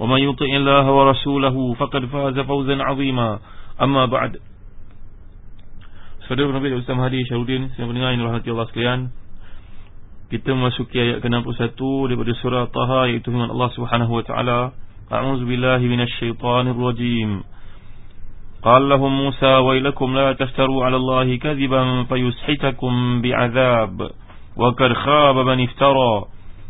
ومن يطع الله ورسوله فقد فاز فوزا عظيما أما بعد Saudara Nabi Ustaz Mahdi Syarudin Saya mendengar ini rahmati Allah sekalian Kita memasuki ayat ke-61 Daripada surah Taha Iaitu firman Allah subhanahu wa ta'ala A'udzubillahi minasyaitanirrajim قال لهم موسى ويلكم لا تفتروا على الله كذبا فيسحتكم بعذاب وقد خاب من افترى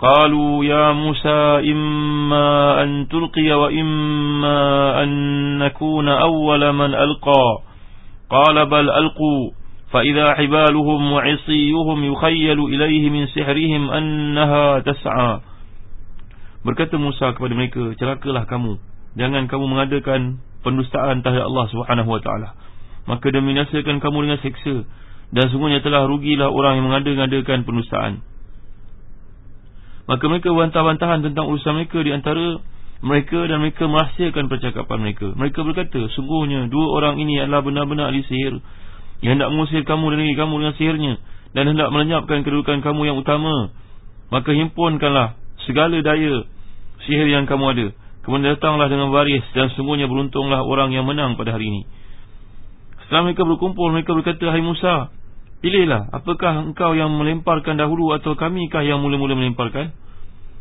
قالوا يا موسى إما أن تلقي وإما أن نكون أول من ألقى قال بل ألقوا فإذا حبالهم وعصيهم يخيل إليه من سحرهم أنها تسعى Berkata Musa kepada mereka, celakalah kamu. Jangan kamu mengadakan pendustaan terhadap Allah Subhanahu Wa Taala. Maka demi nasihatkan kamu dengan seksa. Dan sungguhnya telah rugilah orang yang mengadakan pendustaan. Maka mereka bantah-bantahan tentang urusan mereka di antara mereka dan mereka merahsiakan percakapan mereka. Mereka berkata, sungguhnya dua orang ini adalah benar-benar ahli sihir yang hendak mengusir kamu dan negeri kamu dengan sihirnya dan hendak melenyapkan kedudukan kamu yang utama. Maka himpunkanlah segala daya sihir yang kamu ada. Kemudian datanglah dengan baris dan sungguhnya beruntunglah orang yang menang pada hari ini. Setelah mereka berkumpul, mereka berkata, Hai Musa, pilihlah, apakah engkau yang melemparkan dahulu atau kamikah yang mula-mula melemparkan?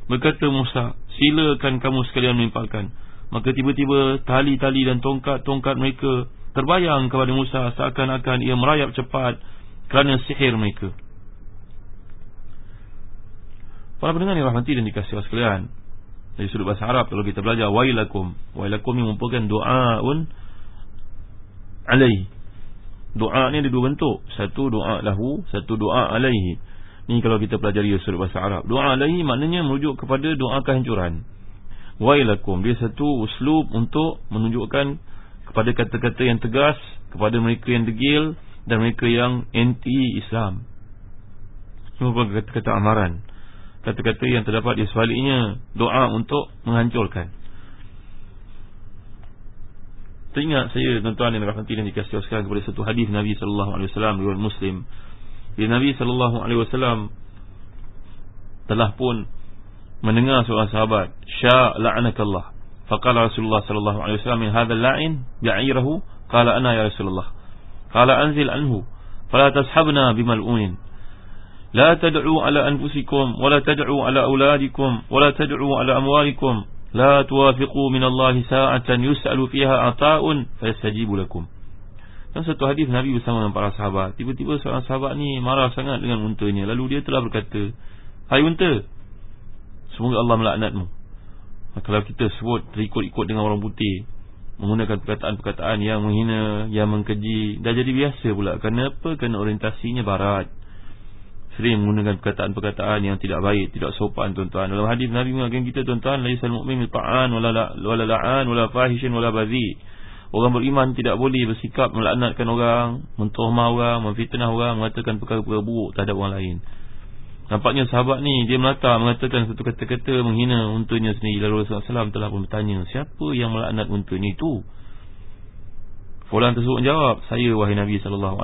Berkata Musa Silakan kamu sekalian menimpalkan Maka tiba-tiba tali-tali dan tongkat-tongkat mereka Terbayang kepada Musa Seakan-akan ia merayap cepat Kerana sihir mereka. Para pendengar yang rahmati dan dikasih Allah sekalian Dari sudut bahasa Arab Kalau kita belajar Wailakum. Wailakum ini merupakan doa'un Alaih Doa ni ada dua bentuk Satu doa lahu Satu doa alaihi ini kalau kita pelajari sudut bahasa Arab. Doa alaihi maknanya merujuk kepada doa kehancuran. Wailakum. Dia satu uslub untuk menunjukkan kepada kata-kata yang tegas kepada mereka yang degil dan mereka yang anti-Islam. Semua kata-kata amaran. Kata-kata yang terdapat di sebaliknya doa untuk menghancurkan. Teringat saya tuan-tuan yang rahmati dan dikasih sekalian kepada satu hadis Nabi sallallahu alaihi wasallam riwayat Muslim di Nabi sallallahu alaihi wasallam telah pun mendengar seorang sahabat sya la'anakallah faqala Rasulullah sallallahu alaihi wasallam min hadzal la'in ya'irahu qala ana ya Rasulullah qala anzil anhu fala tashabna bimal'unin la tad'u ala anfusikum wala tad'u ala auladikum wala tad'u ala amwalikum la tuwafiqu min Allah sa'atan yus'alu fiha ata'un fayastajibu lakum dan satu hadis Nabi bersama dengan para sahabat. Tiba-tiba seorang sahabat ni marah sangat dengan untanya. Lalu dia telah berkata Hai unta Semoga Allah melaknatmu. Kalau kita sebut terikut-ikut dengan orang putih Menggunakan perkataan-perkataan yang menghina Yang mengkeji Dah jadi biasa pula. Kenapa? Kerana orientasinya barat Sering menggunakan perkataan-perkataan yang tidak baik Tidak sopan tuan-tuan. Dalam hadis Nabi mengatakan kita tuan-tuan Laisal mu'min mita'an Wala la'an Wala fahishin Wala bazi. Orang beriman tidak boleh bersikap melaknatkan orang Mentohmah orang, memfitnah orang Mengatakan perkara-perkara buruk terhadap orang lain. Nampaknya sahabat ni Dia melata mengatakan satu kata-kata Menghina untanya sendiri. Lalu Rasulullah SAW telah pun bertanya Siapa yang melaknat untanya itu Fulan tersebut menjawab Saya wahai Nabi SAW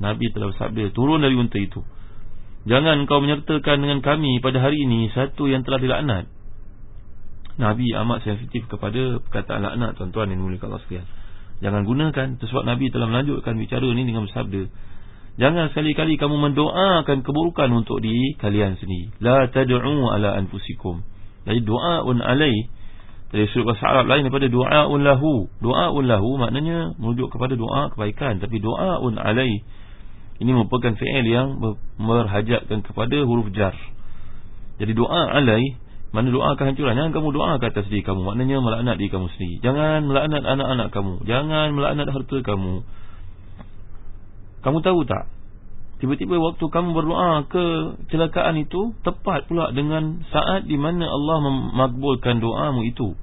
Nabi telah bersabda Turun dari unta itu Jangan kau menyertakan dengan kami pada hari ini Satu yang telah dilaknat. Nabi amat sensitif kepada perkataan laknat tuan-tuan yang mulia Allah sekalian. Jangan gunakan Sebab Nabi telah melanjutkan bicara ini dengan bersabda. Jangan sekali-kali kamu mendoakan keburukan untuk di kalian sendiri. La tad'u ala anfusikum. Jadi doa'un alai. Dari surah bahasa Arab lain daripada doa'un lahu. Doa'un lahu maknanya merujuk kepada doa kebaikan. Tapi doa'un alai ini merupakan fi'il yang berhajatkan kepada huruf jar. Jadi doa alai mana doa kehancuran? Jangan kamu doa ke atas diri kamu. Maknanya melaknat diri kamu sendiri. Jangan melaknat anak-anak kamu. Jangan melaknat harta kamu. Kamu tahu tak? Tiba-tiba waktu kamu berdoa ke kecelakaan itu Tepat pula dengan saat di mana Allah memakbulkan doamu itu.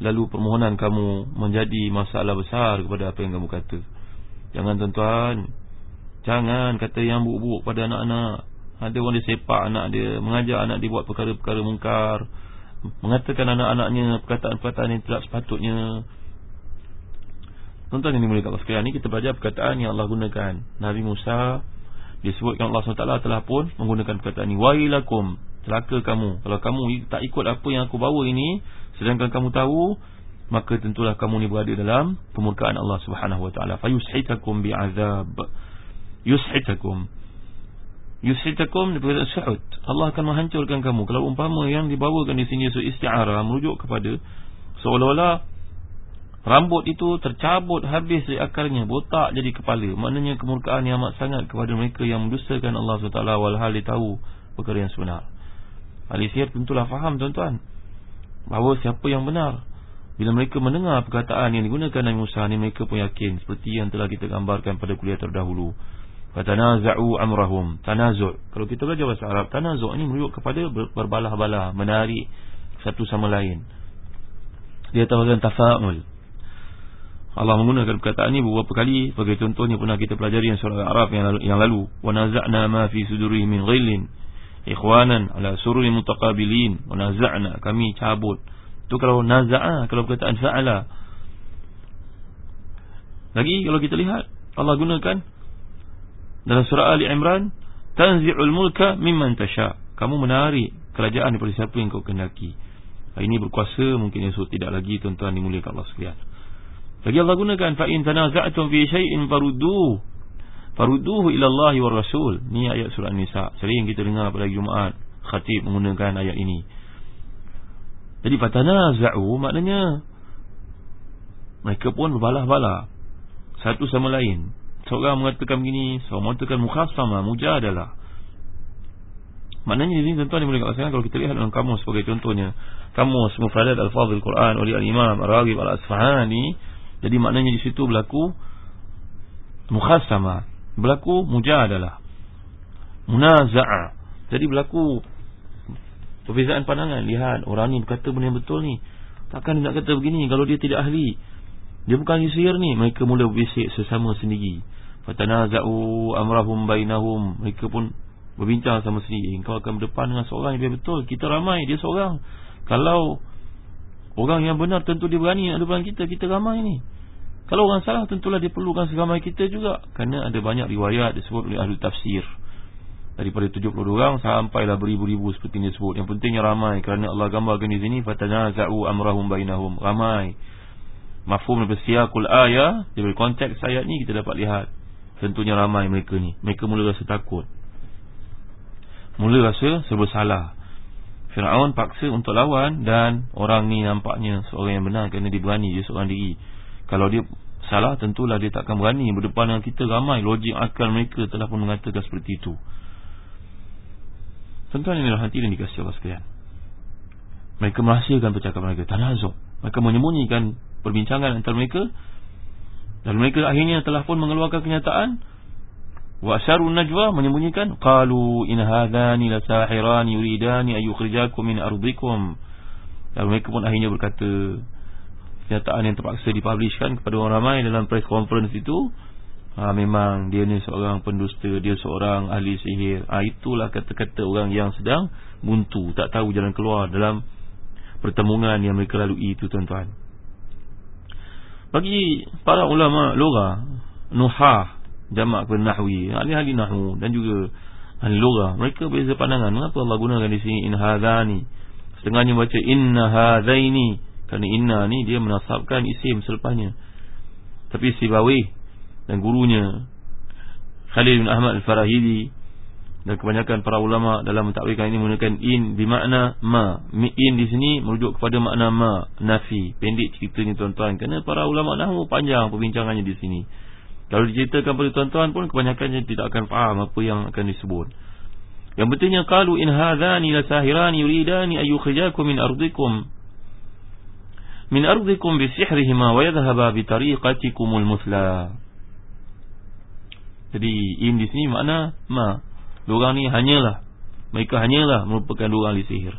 Lalu permohonan kamu menjadi masalah besar kepada apa yang kamu kata. Jangan tuan-tuan Jangan kata yang buruk-buruk pada anak-anak. Ada orang dia sepak anak dia Mengajar anak dia buat perkara-perkara mungkar. Mengatakan anak-anaknya Perkataan-perkataan yang tidak sepatutnya. Tuan-tuan yang dimulai kat sekalian ni Kita belajar perkataan yang Allah gunakan. Nabi Musa Disebutkan Allah SWT telah pun Menggunakan perkataan ini. Wailakum Celaka kamu. Kalau kamu tak ikut apa yang aku bawa ini Sedangkan kamu tahu Maka tentulah kamu ni berada dalam Pemurkaan Allah SWT Fayushitakum bi'azab yushitakum yushitakum daripada suhud Allah akan menghancurkan kamu. Kalau umpama yang dibawakan di sini isti'arah merujuk kepada seolah-olah rambut itu tercabut habis dari akarnya botak jadi kepala. Maknanya kemurkaan yang amat sangat kepada mereka yang mendustakan Allah SWT walhal dia tahu perkara yang sebenar. Ahli sihir tentulah faham tuan-tuan bahawa siapa yang benar. Bila mereka mendengar perkataan yang digunakan Nabi Musa ni mereka pun yakin seperti yang telah kita gambarkan pada kuliah terdahulu Fatanazau amrahum. Tanazu. Kalau kita belajar bahasa Arab, tanazu ini merujuk kepada berbalah-balah, menarik satu sama lain. Dia tawazan tafa'ul. Allah menggunakan perkataan ini beberapa kali sebagai contohnya pernah kita pelajari yang surah Arab yang lalu, yang lalu. Wa naza'na ma fi sudurihim min ghillin ikhwanan ala sururi mutaqabilin. Wa naza'na kami cabut. Itu kalau naza'a, kalau perkataan fa'ala. Lagi kalau kita lihat Allah gunakan dalam surah Ali Imran tanzi'ul mulka mimman tasha. Kamu menarik kerajaan daripada siapa yang kau kendaki. Ini berkuasa mungkin Yesus tidak lagi tuan-tuan dimuliakan Allah sekalian. Lagi Allah gunakan fa in tanaza'tum fi shay'in farudduhu. Farudduhu ila Allah wa Rasul. Ni ayat surah An-Nisa. Sering kita dengar pada Jumaat khatib menggunakan ayat ini. Jadi fatanaza'u maknanya mereka pun berbalah-balah. Satu sama lain Seorang mengatakan begini Seorang mengatakan mukhasama Mujadalah Maknanya ini tuan-tuan yang boleh Kalau kita lihat dalam kamus sebagai contohnya Kamus Mufradat Al-Fadhil Quran Oleh Al-Imam Al-Raghib Al-Asfahani Jadi maknanya di situ berlaku Mukhasama Berlaku mujadalah Munaza'ah Jadi berlaku Perbezaan pandangan. Lihat orang ni berkata benda yang betul ni Takkan dia nak kata begini Kalau dia tidak ahli Dia bukan sihir ni. Mereka mula berbisik sesama sendiri. Fatanaza'u amrahum bainahum. Mereka pun berbincang sama sendiri. Engkau akan berdepan dengan seorang yang betul. Kita ramai, dia seorang. Kalau orang yang benar tentu dia berani nak depan kita. Kita ramai ni. Kalau orang salah tentulah dia perlukan seramai kita juga. Kerana ada banyak riwayat disebut oleh ahli tafsir. Daripada 72 orang sampailah beribu-ribu seperti ini disebut. Yang pentingnya ramai. Kerana Allah gambarkan di sini Fatanaza'u amrahum bainahum. Ramai Mafhum daripada siakul ayah Daripada konteks ayat ni kita dapat lihat Tentunya ramai mereka ni. Mereka mula rasa takut. Mula rasa serba salah. Fir'aun paksa untuk lawan Dan orang ni nampaknya Seorang yang benar kerana dia berani Dia seorang diri. Kalau dia salah tentulah dia takkan berani Berdepan dengan kita. Ramai Logik akal mereka telah pun mengatakan seperti itu. Tentuan inilah hati yang dikasih Allah sekalian. Mereka merahsiakan percakapan mereka Tanazuk. Mereka menyembunyikan perbincangan antara mereka. Dan mereka akhirnya telah pun mengeluarkan kenyataan wa asarun najwa menyembunyikan qalu in hadani la sahiran yuridani yukhrijakum min ardikum. Dan mereka pun akhirnya berkata kenyataan yang terpaksa dipublishkan kepada orang ramai dalam press conference itu ha, memang dia ni seorang pendusta dia seorang ahli sihir. Ha, itulah kata-kata orang yang sedang buntu tak tahu jalan keluar dalam pertemuan yang mereka lalui itu tuan-tuan bagi para ulama lugah nuhah jamak kepada nahwi ahli-ahli nahwu dan juga Ahli lugah Mereka beza pandangan. Mengapa Allah gunakan di sini In hadhani Setengahnya baca Inna hadhaini Kerana inna ni dia menasabkan isim selepasnya. Tapi si Bawi Dan gurunya Khalil bin Ahmad Al-Farahidi Dan kebanyakan para ulama Dalam mentakwilkan ini Menggunakan in Bermakna ma In di sini Merujuk kepada makna ma Nafi Pendek ceritanya tuan-tuan Kerana para ulama Nahu panjang perbincangannya di sini kalau diceritakan pada tuan-tuan pun kebanyakannya tidak akan faham apa yang akan disebut. Yang pentingnya qalu in hadzani la sahirani yuridani yukhrijakum min ardikum min ardikum bi sihrihima wa yadhhaba bi tariqatikumul musla. Jadi in di sini makna ma. Dua ni hanyalah mereka hanyalah merupakan dua ahli sihir.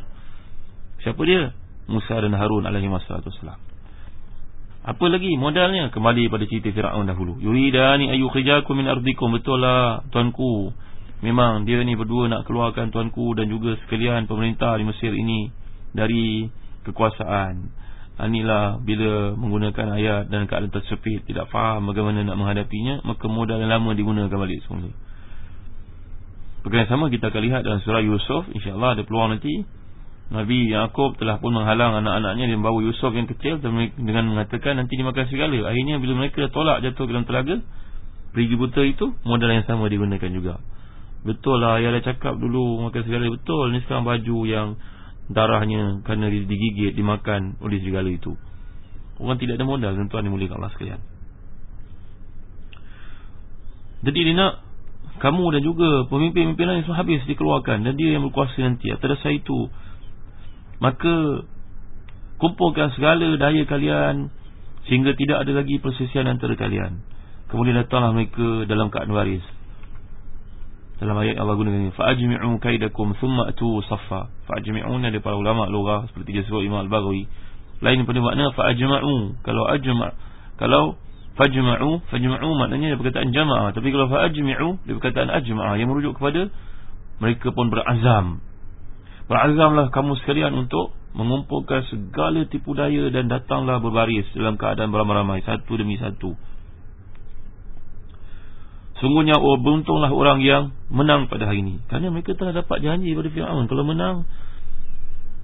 Siapa dia? Musa dan Harun alaihi wassalam. Apa lagi modalnya kembali pada cerita Firaun dahulu. Yuridani ayyukhijakum min ardikum betul lah tuanku. Memang dia ni berdua nak keluarkan tuanku dan juga sekalian pemerintah di Mesir ini dari kekuasaan. Inilah bila menggunakan ayat dan keadaan tersepit tidak faham bagaimana nak menghadapinya maka modal yang lama digunakan balik semula. Perkara yang sama kita akan lihat dalam surah Yusuf insya-Allah ada peluang nanti Nabi Yaakob telah pun menghalang anak-anaknya dan bawa Yusuf yang kecil dengan mengatakan nanti dimakan segala. Akhirnya bila mereka tolak jatuh ke dalam telaga, perigi buta itu modal yang sama digunakan juga. Betul lah ayah dah cakap dulu makan segala betul. Ni sekarang baju yang darahnya kerana digigit dimakan oleh segala itu. Orang tidak ada modal tuan-tuan dimuliakan Allah sekalian. Jadi dia nak kamu dan juga pemimpin-pemimpin lain semua habis dikeluarkan dan dia yang berkuasa nanti. Atas itu Maka Kumpulkan segala daya kalian Sehingga tidak ada lagi persisian antara kalian. Kemudian datanglah mereka dalam keadaan waris. Dalam ayat Allah gunakan ini Fa'ajmi'u kaidakum thumma atu saffa. Fa'ajmi'u ni ada para ulama' lurah Seperti dia sebut Imam Al-Baghawi. Lain pada makna fa'ajma'u. Kalau ajma' Kalau fa'ajma'u Fa'ajma'u maknanya dia perkataan jama'ah Tapi kalau fa'ajmi'u Dia perkataan ajma'ah Yang merujuk kepada Mereka pun berazam Berazamlah kamu sekalian untuk mengumpulkan segala tipu daya dan datanglah berbaris dalam keadaan beramai-ramai satu demi satu. Sungguhnya oh, beruntunglah orang yang menang pada hari ini. Kerana mereka telah dapat janji pada Fir'aun. Kalau menang,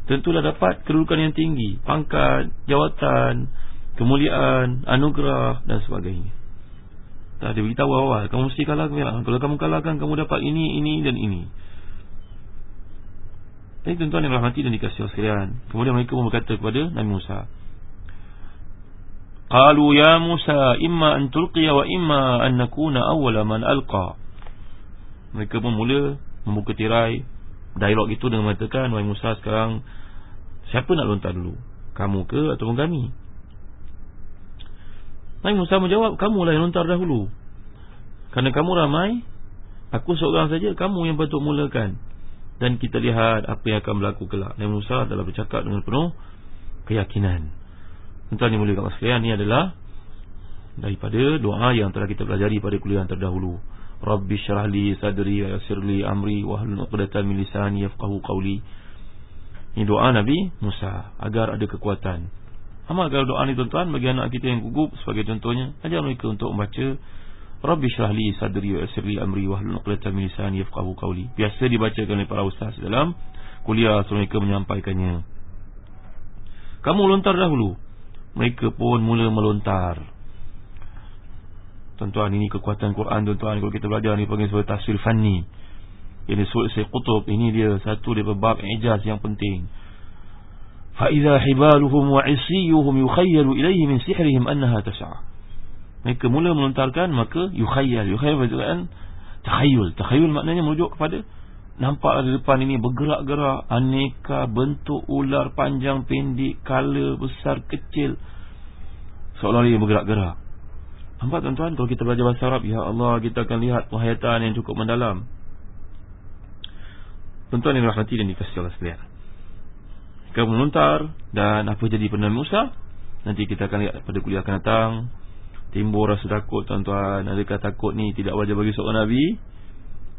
tentulah dapat kedudukan yang tinggi. Pangkat, jawatan, kemuliaan, anugerah dan sebagainya. Tak ada beritahu awal. Kamu mesti kalahkan Fir'aun. Kalau kamu kalahkan, kamu dapat ini, ini dan ini. Ini tuan-tuan yang rahmati dan dikasih sekalian. Kemudian mereka pun berkata kepada Nabi Musa. Qalu ya Musa imma an tulqiya wa imma an nakuna awwala man alqa. Mereka pun mula membuka tirai dialog itu dengan mengatakan wahai Musa sekarang siapa nak lontar dulu? Kamu ke ataupun kami? Nabi Musa menjawab, kamulah yang lontar dahulu. Kerana kamu ramai, aku seorang saja, kamu yang patut mulakan dan kita lihat apa yang akan berlaku kelak. Nabi Musa adalah bercakap dengan penuh keyakinan. Tuan yang mulia kat sekalian ini adalah daripada doa yang telah kita pelajari pada kuliah terdahulu. Rabbi syrah li sadri wa yassir li amri wa hlul 'uqdatam min lisani yafqahu qawli. Ini doa Nabi Musa agar ada kekuatan. Amalkan doa ini tuan-tuan bagi anak kita yang gugup sebagai contohnya. Ajar mereka untuk membaca Rabbi syrah li sadri wa yassir li amri wa hlul 'uqdatam min lisani yafqahu qawli. Biasa dibacakan oleh para ustaz dalam kuliah sebelum mereka menyampaikannya. Kamu lontar dahulu. Mereka pun mula melontar. Tuan-tuan ini kekuatan Quran tuan-tuan kalau kita belajar ni panggil sebagai tafsir fanni. Ini Sayyid Qutub ini dia satu daripada bab ijaz yang penting. Hibaluhum wa isiyuhum yukhayyalu ilayhi min sihrihim annaha tas'a. Mereka mula melontarkan maka yukhayyal. Yukhayyal kan takhayul. Takhayul maknanya merujuk kepada nampak di depan ini bergerak-gerak aneka bentuk ular panjang pendek, kala besar kecil. Seolah-olah dia bergerak-gerak. Nampak tuan-tuan kalau kita belajar bahasa Arab, ya Allah kita akan lihat penghayatan yang cukup mendalam. Tuan-tuan yang rahmati dan dikasih Allah sekalian. Kamu melontar dan apa jadi penabi Musa? Nanti kita akan lihat pada kuliah akan datang. Timbul rasa takut tuan-tuan. Adakah takut ni tidak wajar bagi seorang nabi?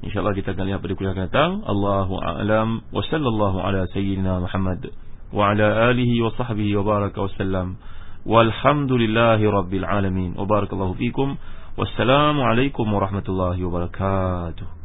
Insyaallah kita akan lihat pada kuliah akan datang. Allahu a'lam. Wa sallallahu ala sayyidina Muhammad wa ala alihi wa sahbihi wa baraka wa sallam. Walhamdulillahi rabbil alamin. Wa barakallahu fikum. Wassalamu alaikum warahmatullahi wabarakatuh